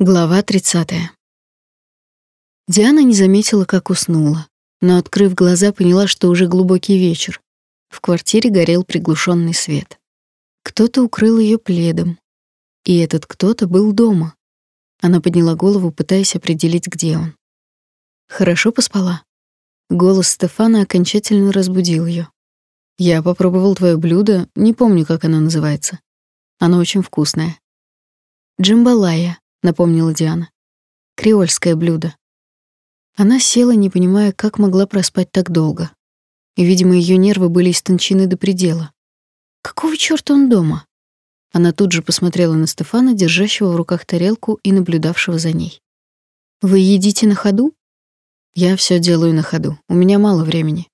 Глава 30. Диана не заметила, как уснула, но, открыв глаза, поняла, что уже глубокий вечер. В квартире горел приглушенный свет. Кто-то укрыл ее пледом. И этот кто-то был дома. Она подняла голову, пытаясь определить, где он. Хорошо поспала. Голос Стефана окончательно разбудил ее. Я попробовал твое блюдо, не помню, как оно называется. Оно очень вкусное. Джамбалая, напомнила Диана. Креольское блюдо. Она села, не понимая, как могла проспать так долго. И, видимо, ее нервы были истончены до предела. Какого чёрта он дома? Она тут же посмотрела на Стефана, держащего в руках тарелку и наблюдавшего за ней. Вы едите на ходу? Я все делаю на ходу. У меня мало времени.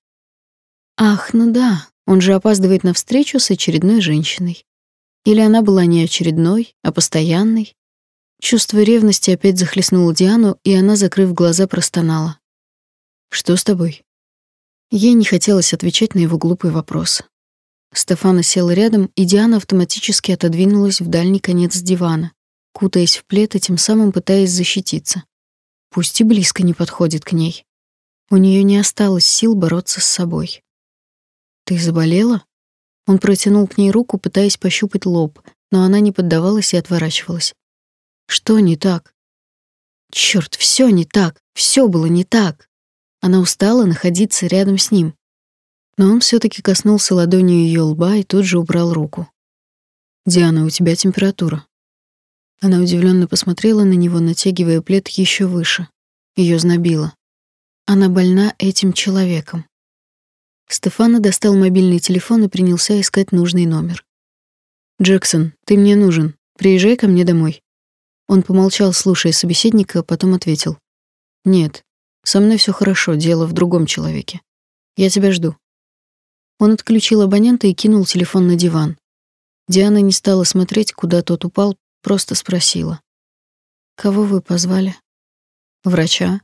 Ах, ну да. Он же опаздывает на встречу с очередной женщиной. Или она была не очередной, а постоянной? Чувство ревности опять захлестнуло Диану, и она, закрыв глаза, простонала. «Что с тобой?» Ей не хотелось отвечать на его глупый вопрос. Стефана сел рядом, и Диана автоматически отодвинулась в дальний конец дивана, кутаясь в плед и тем самым пытаясь защититься. Пусть и близко не подходит к ней. У нее не осталось сил бороться с собой. «Ты заболела?» Он протянул к ней руку, пытаясь пощупать лоб, но она не поддавалась и отворачивалась. Что не так? Черт, все не так. Все было не так. Она устала находиться рядом с ним. Но он все таки коснулся ладонью ее лба и тут же убрал руку. Диана, у тебя температура. Она удивленно посмотрела на него, натягивая плед еще выше. Ее знобило. Она больна этим человеком. Стефана достал мобильный телефон и принялся искать нужный номер. Джексон, ты мне нужен. Приезжай ко мне домой. Он помолчал, слушая собеседника, потом ответил: "Нет, со мной все хорошо, дело в другом человеке. Я тебя жду". Он отключил абонента и кинул телефон на диван. Диана не стала смотреть, куда тот упал, просто спросила: "Кого вы позвали?" "Врача".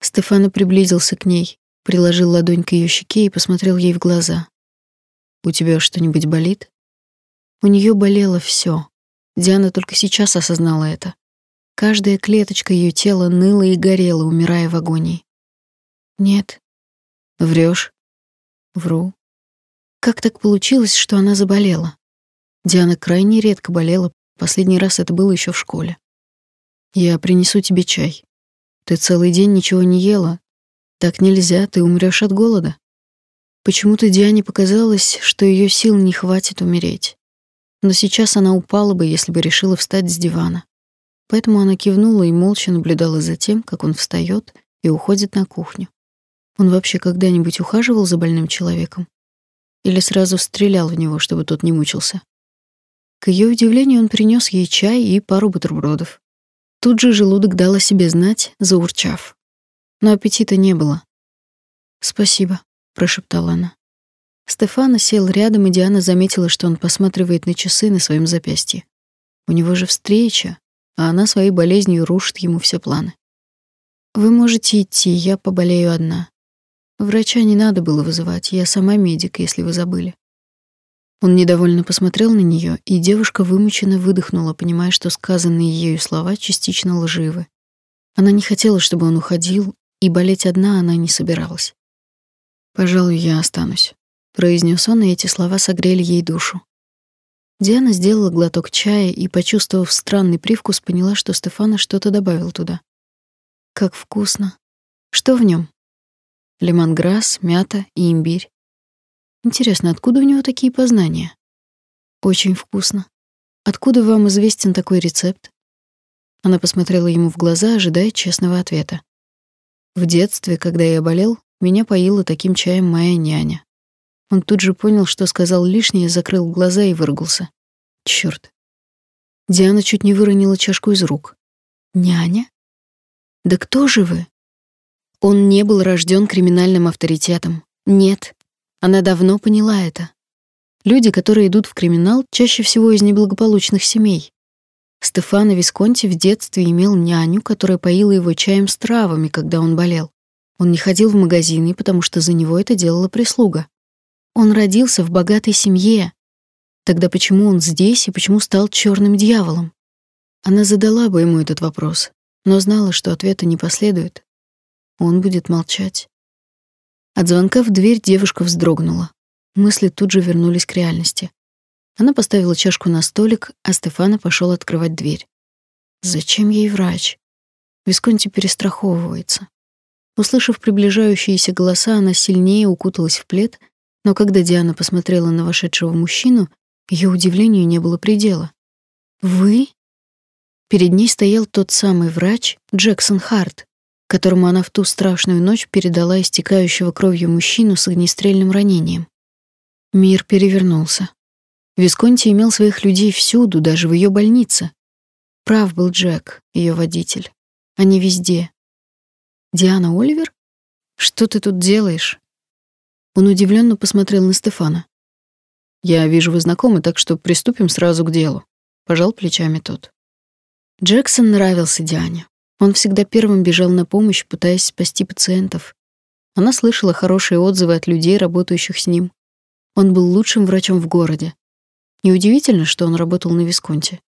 Стефана приблизился к ней, приложил ладонь к ее щеке и посмотрел ей в глаза. "У тебя что-нибудь болит?" У нее болело все. Диана только сейчас осознала это. Каждая клеточка ее тела ныла и горела, умирая в агонии. Нет. Врешь? Вру. Как так получилось, что она заболела? Диана крайне редко болела, последний раз это было еще в школе. Я принесу тебе чай. Ты целый день ничего не ела. Так нельзя, ты умрешь от голода. Почему-то Диане показалось, что ее сил не хватит умереть но сейчас она упала бы, если бы решила встать с дивана. Поэтому она кивнула и молча наблюдала за тем, как он встает и уходит на кухню. Он вообще когда-нибудь ухаживал за больным человеком? Или сразу стрелял в него, чтобы тот не мучился? К ее удивлению, он принес ей чай и пару бутербродов. Тут же желудок дал о себе знать, заурчав. Но аппетита не было. «Спасибо», — прошептала она. Стефана сел рядом, и Диана заметила, что он посматривает на часы на своем запястье. У него же встреча, а она своей болезнью рушит ему все планы. Вы можете идти, я поболею одна. Врача не надо было вызывать, я сама медик, если вы забыли. Он недовольно посмотрел на нее, и девушка вымученно выдохнула, понимая, что сказанные ею слова частично лживы. Она не хотела, чтобы он уходил, и болеть одна она не собиралась. Пожалуй, я останусь произнес он, и эти слова согрели ей душу. Диана сделала глоток чая и, почувствовав странный привкус, поняла, что Стефана что-то добавил туда. Как вкусно. Что в нем? Лемонграсс, мята и имбирь. Интересно, откуда у него такие познания? Очень вкусно. Откуда вам известен такой рецепт? Она посмотрела ему в глаза, ожидая честного ответа. В детстве, когда я болел, меня поила таким чаем моя няня. Он тут же понял, что сказал лишнее, закрыл глаза и выругался. Чёрт. Диана чуть не выронила чашку из рук. Няня? Да кто же вы? Он не был рожден криминальным авторитетом. Нет. Она давно поняла это. Люди, которые идут в криминал, чаще всего из неблагополучных семей. Стефано Висконти в детстве имел няню, которая поила его чаем с травами, когда он болел. Он не ходил в магазины, потому что за него это делала прислуга. Он родился в богатой семье. Тогда почему он здесь и почему стал черным дьяволом? Она задала бы ему этот вопрос, но знала, что ответа не последует. Он будет молчать. От звонка в дверь девушка вздрогнула. Мысли тут же вернулись к реальности. Она поставила чашку на столик, а Стефана пошел открывать дверь. Зачем ей врач? Висконти перестраховывается. Услышав приближающиеся голоса, она сильнее укуталась в плед, но когда Диана посмотрела на вошедшего мужчину, ее удивлению не было предела. «Вы?» Перед ней стоял тот самый врач, Джексон Харт, которому она в ту страшную ночь передала истекающего кровью мужчину с огнестрельным ранением. Мир перевернулся. Висконти имел своих людей всюду, даже в ее больнице. Прав был Джек, ее водитель. Они везде. Диана Оливер? Что ты тут делаешь? Он удивленно посмотрел на Стефана. Я вижу, вы знакомы, так что приступим сразу к делу, пожал плечами тот. Джексон нравился Диане. Он всегда первым бежал на помощь, пытаясь спасти пациентов. Она слышала хорошие отзывы от людей, работающих с ним. Он был лучшим врачом в городе. Неудивительно, что он работал на Висконте.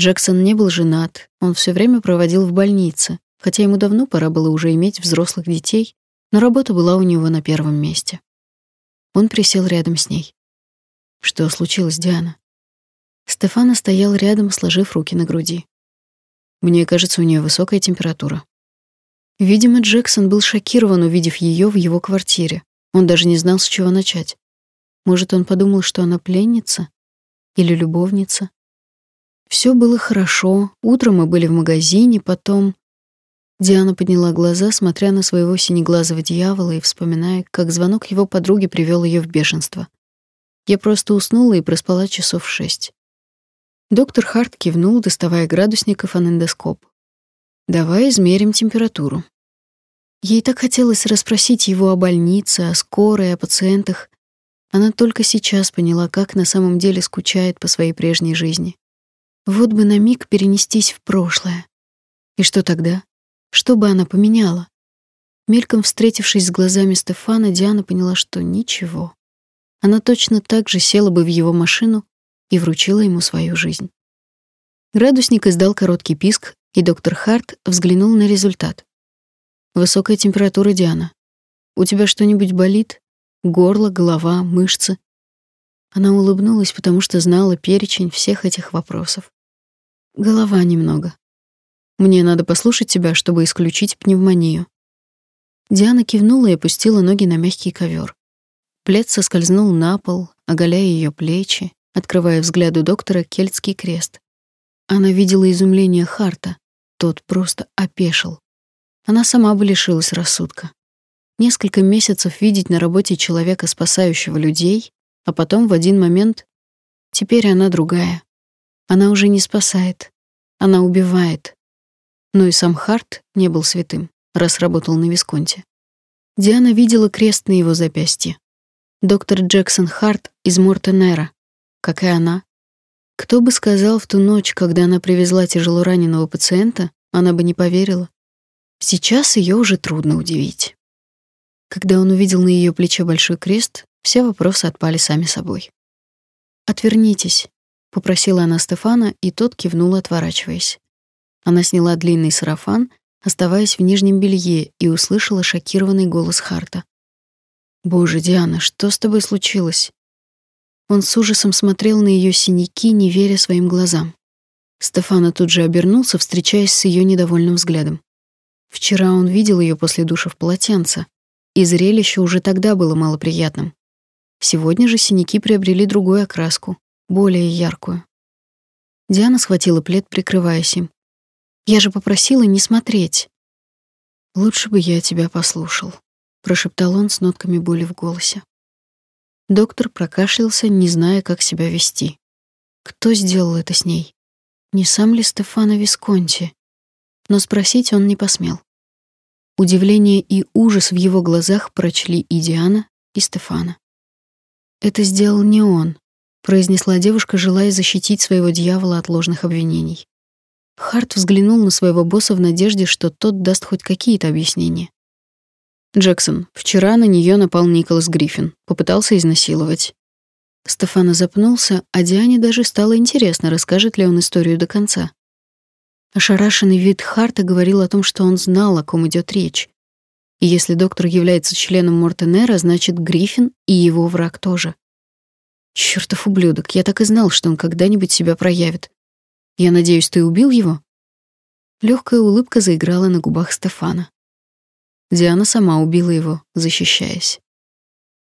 Джексон не был женат, он все время проводил в больнице, хотя ему давно пора было уже иметь взрослых детей, но работа была у него на первом месте. Он присел рядом с ней. Что случилось, Диана? Стефана стоял рядом, сложив руки на груди. Мне кажется, у нее высокая температура. Видимо, Джексон был шокирован, увидев ее в его квартире. Он даже не знал, с чего начать. Может, он подумал, что она пленница или любовница? Все было хорошо. Утром мы были в магазине, потом Диана подняла глаза, смотря на своего синеглазого дьявола и вспоминая, как звонок его подруги привел ее в бешенство. Я просто уснула и проспала часов шесть. Доктор Харт кивнул, доставая градусник и фонендоскоп. «Давай измерим температуру». Ей так хотелось расспросить его о больнице, о скорой, о пациентах. Она только сейчас поняла, как на самом деле скучает по своей прежней жизни. Вот бы на миг перенестись в прошлое. И что тогда? Что бы она поменяла? Мельком встретившись с глазами Стефана, Диана поняла, что ничего. Она точно так же села бы в его машину и вручила ему свою жизнь. Градусник издал короткий писк, и доктор Харт взглянул на результат. Высокая температура, Диана. У тебя что-нибудь болит? Горло, голова, мышцы? Она улыбнулась, потому что знала перечень всех этих вопросов. Голова немного. Мне надо послушать тебя, чтобы исключить пневмонию. Диана кивнула и опустила ноги на мягкий ковер. Плед соскользнул на пол, оголяя ее плечи, открывая взгляду доктора кельтский крест. Она видела изумление Харта. Тот просто опешил. Она сама бы лишилась рассудка. Несколько месяцев видеть на работе человека, спасающего людей, а потом в один момент теперь она другая. Она уже не спасает. Она убивает. Но и сам Харт не был святым, раз работал на Висконте. Диана видела крест на его запястье. Доктор Джексон Харт из Мортенера, как и она. Кто бы сказал в ту ночь, когда она привезла тяжелораненого пациента, она бы не поверила. Сейчас ее уже трудно удивить. Когда он увидел на ее плече большой крест, все вопросы отпали сами собой. «Отвернитесь», — попросила она Стефана, и тот кивнул, отворачиваясь. Она сняла длинный сарафан, оставаясь в нижнем белье, и услышала шокированный голос Харта. «Боже, Диана, что с тобой случилось?» Он с ужасом смотрел на ее синяки, не веря своим глазам. Стефана тут же обернулся, встречаясь с ее недовольным взглядом. Вчера он видел ее после душа в полотенце, и зрелище уже тогда было малоприятным. Сегодня же синяки приобрели другую окраску, более яркую. Диана схватила плед, прикрываясь им. Я же попросила не смотреть. Лучше бы я тебя послушал, прошептал он с нотками боли в голосе. Доктор прокашлялся, не зная, как себя вести. Кто сделал это с ней? Не сам ли Стефано Висконти? Но спросить он не посмел. Удивление и ужас в его глазах прочли и Диана, и Стефана. Это сделал не он, произнесла девушка, желая защитить своего дьявола от ложных обвинений. Харт взглянул на своего босса в надежде, что тот даст хоть какие-то объяснения. Джексон, вчера на нее напал Николас Гриффин, попытался изнасиловать. Стефана запнулся, а Диане даже стало интересно, расскажет ли он историю до конца. Ошарашенный вид Харта говорил о том, что он знал, о ком идет речь. И если доктор является членом Мортенера, значит, Гриффин и его враг тоже. Чёртов ублюдок, я так и знал, что он когда-нибудь себя проявит. Я надеюсь, ты убил его? Легкая улыбка заиграла на губах Стефана. Диана сама убила его, защищаясь.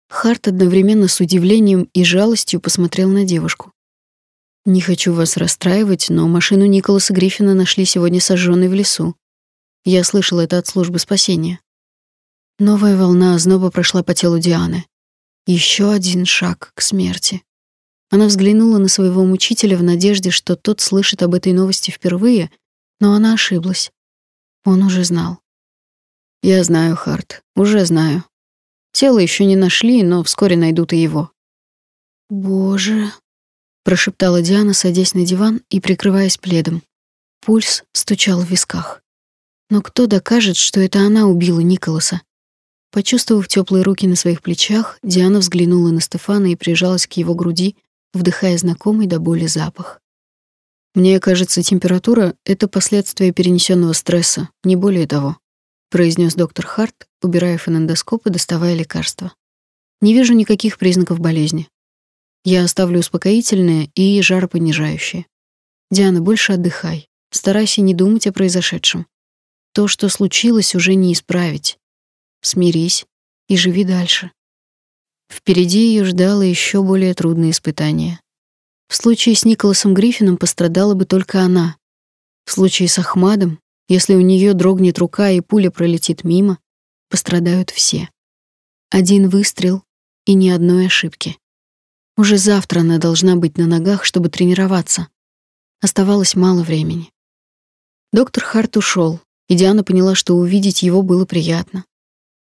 Харт одновременно с удивлением и жалостью посмотрел на девушку. Не хочу вас расстраивать, но машину Николаса Гриффина нашли сегодня сожженной в лесу. Я слышал это от службы спасения. Новая волна озноба прошла по телу Дианы. Еще один шаг к смерти. Она взглянула на своего мучителя в надежде, что тот слышит об этой новости впервые, но она ошиблась. Он уже знал. Я знаю, Харт, уже знаю. Тело еще не нашли, но вскоре найдут и его. Боже, прошептала Диана, садясь на диван и прикрываясь пледом. Пульс стучал в висках. Но кто докажет, что это она убила Николаса? Почувствовав теплые руки на своих плечах, Диана взглянула на Стефана и прижалась к его груди, вдыхая знакомый до боли запах. Мне кажется, температура это последствия перенесенного стресса, не более того, произнес доктор Харт, убирая фонендоскоп и доставая лекарства. Не вижу никаких признаков болезни. Я оставлю успокоительное и жаропонижающее. Диана, больше отдыхай. Старайся не думать о произошедшем. То, что случилось, уже не исправить смирись и живи дальше. Впереди ее ждало еще более трудное испытание. В случае с Николасом Гриффином пострадала бы только она. В случае с Ахмадом, если у нее дрогнет рука и пуля пролетит мимо, пострадают все. Один выстрел и ни одной ошибки. Уже завтра она должна быть на ногах, чтобы тренироваться. Оставалось мало времени. Доктор Харт ушел, и Диана поняла, что увидеть его было приятно.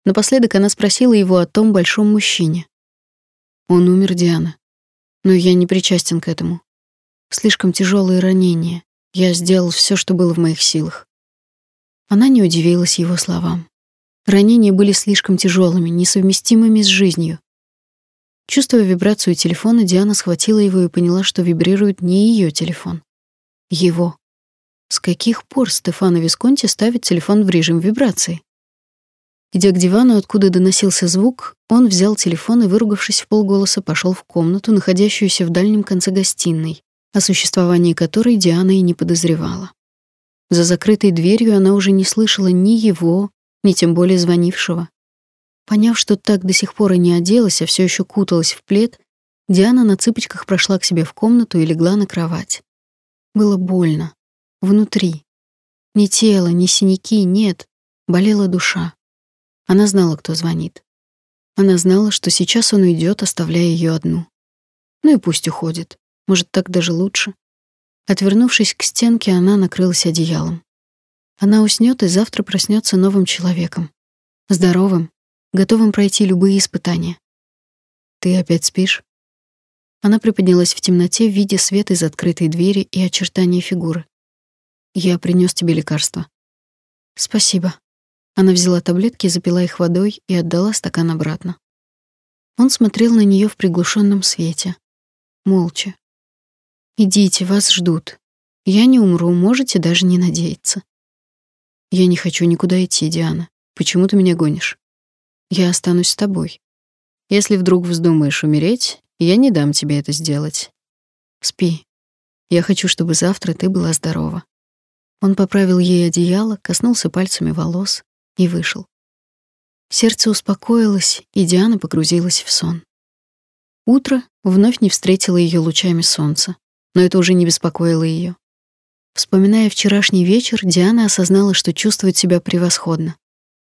Напоследок она спросила его о том большом мужчине. Он умер, Диана. Но я не причастен к этому. Слишком тяжелые ранения. Я сделал все, что было в моих силах. Она не удивилась его словам. Ранения были слишком тяжелыми, несовместимыми с жизнью. Чувствуя вибрацию телефона, Диана схватила его и поняла, что вибрирует не ее телефон. Его. С каких пор Стефано Висконти ставит телефон в режим вибрации? Идя к дивану, откуда доносился звук, он взял телефон и, выругавшись в полголоса, пошел в комнату, находящуюся в дальнем конце гостиной, о существовании которой Диана и не подозревала. За закрытой дверью она уже не слышала ни его, ни тем более звонившего. Поняв, что так до сих пор и не оделась, а все еще куталась в плед, Диана на цыпочках прошла к себе в комнату и легла на кровать. Было больно. Внутри. Ни тело, ни синяки, нет. Болела душа. Она знала, кто звонит. Она знала, что сейчас он уйдет, оставляя ее одну. Ну и пусть уходит. Может, так даже лучше. Отвернувшись к стенке, она накрылась одеялом. Она уснет и завтра проснется новым человеком. Здоровым, готовым пройти любые испытания. Ты опять спишь? Она приподнялась в темноте, видя свет из открытой двери и очертания фигуры. Я принес тебе лекарство. Спасибо. Она взяла таблетки, запила их водой и отдала стакан обратно. Он смотрел на нее в приглушенном свете, молча. Идите, вас ждут. Я не умру, можете даже не надеяться. Я не хочу никуда идти, Диана. Почему ты меня гонишь? Я останусь с тобой. Если вдруг вздумаешь умереть, я не дам тебе это сделать. Спи. Я хочу, чтобы завтра ты была здорова. Он поправил ей одеяло, коснулся пальцами волос, и вышел. Сердце успокоилось, и Диана погрузилась в сон. Утро вновь не встретило ее лучами солнца, но это уже не беспокоило ее. Вспоминая вчерашний вечер, Диана осознала, что чувствует себя превосходно.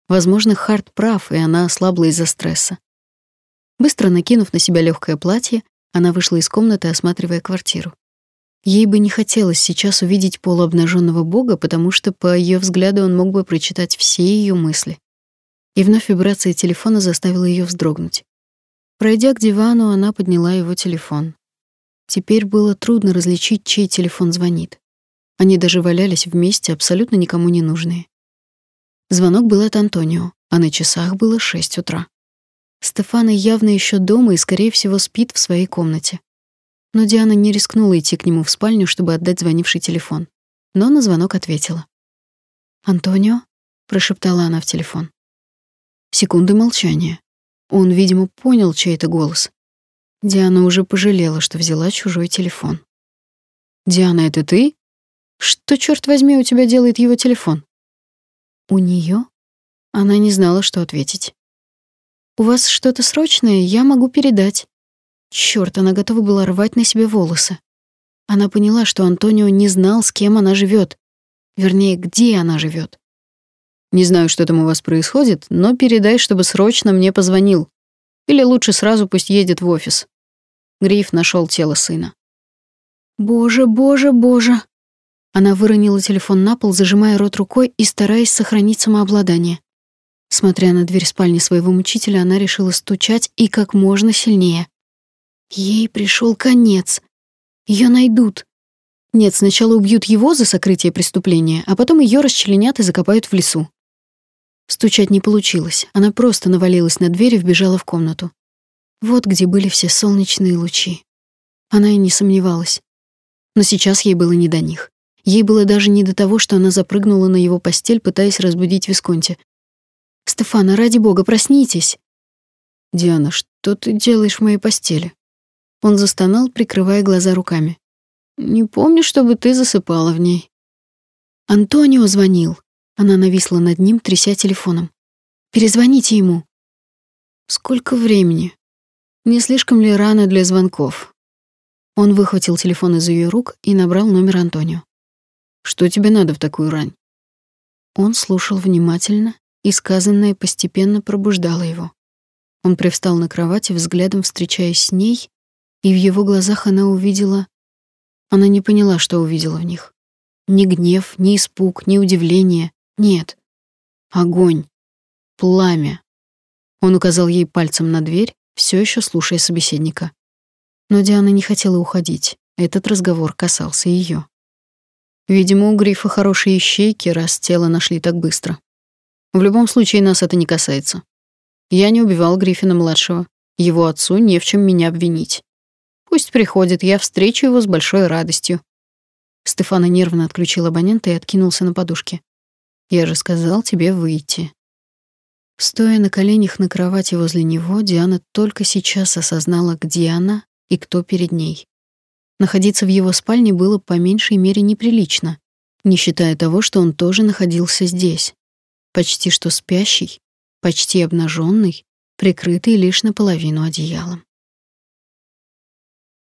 Возможно, Харт прав, и она ослабла из-за стресса. Быстро накинув на себя легкое платье, она вышла из комнаты, осматривая квартиру. Ей бы не хотелось сейчас увидеть полуобнаженного бога, потому что по ее взгляду он мог бы прочитать все ее мысли. И вновь вибрация телефона заставила ее вздрогнуть. Пройдя к дивану, она подняла его телефон. Теперь было трудно различить, чей телефон звонит. Они даже валялись вместе, абсолютно никому не нужные. Звонок был от Антонио, а на часах было шесть утра. Стефана явно еще дома и, скорее всего, спит в своей комнате но Диана не рискнула идти к нему в спальню, чтобы отдать звонивший телефон. но на звонок ответила. «Антонио?» — прошептала она в телефон. Секунды молчания. Он, видимо, понял чей-то голос. Диана уже пожалела, что взяла чужой телефон. «Диана, это ты? Что, черт возьми, у тебя делает его телефон?» «У нее? Она не знала, что ответить. «У вас что-то срочное, я могу передать». Черт, она готова была рвать на себе волосы. Она поняла, что Антонио не знал, с кем она живет, Вернее, где она живет. «Не знаю, что там у вас происходит, но передай, чтобы срочно мне позвонил. Или лучше сразу пусть едет в офис». Гриф нашел тело сына. «Боже, боже, боже!» Она выронила телефон на пол, зажимая рот рукой и стараясь сохранить самообладание. Смотря на дверь спальни своего мучителя, она решила стучать и как можно сильнее. Ей пришел конец. Ее найдут. Нет, сначала убьют его за сокрытие преступления, а потом ее расчленят и закопают в лесу. Стучать не получилось. Она просто навалилась на дверь и вбежала в комнату. Вот где были все солнечные лучи. Она и не сомневалась. Но сейчас ей было не до них. Ей было даже не до того, что она запрыгнула на его постель, пытаясь разбудить Висконти. «Стефана, ради бога, проснитесь!» «Диана, что ты делаешь в моей постели?» Он застонал, прикрывая глаза руками. «Не помню, чтобы ты засыпала в ней». «Антонио звонил». Она нависла над ним, тряся телефоном. «Перезвоните ему». «Сколько времени? Не слишком ли рано для звонков?» Он выхватил телефон из ее рук и набрал номер Антонио. «Что тебе надо в такую рань?» Он слушал внимательно, и сказанное постепенно пробуждало его. Он привстал на кровати, взглядом встречаясь с ней, и в его глазах она увидела... Она не поняла, что увидела в них. Ни гнев, ни испуг, ни удивление. Нет. Огонь. Пламя. Он указал ей пальцем на дверь, все еще слушая собеседника. Но Диана не хотела уходить. Этот разговор касался ее. Видимо, у Грифа хорошие ищейки, раз тело нашли так быстро. В любом случае нас это не касается. Я не убивал Гриффина-младшего. Его отцу не в чем меня обвинить. Пусть приходит, я встречу его с большой радостью. Стефана нервно отключил абонента и откинулся на подушке. Я же сказал тебе выйти. Стоя на коленях на кровати возле него, Диана только сейчас осознала, где она и кто перед ней. Находиться в его спальне было по меньшей мере неприлично, не считая того, что он тоже находился здесь почти что спящий, почти обнаженный, прикрытый лишь наполовину одеялом.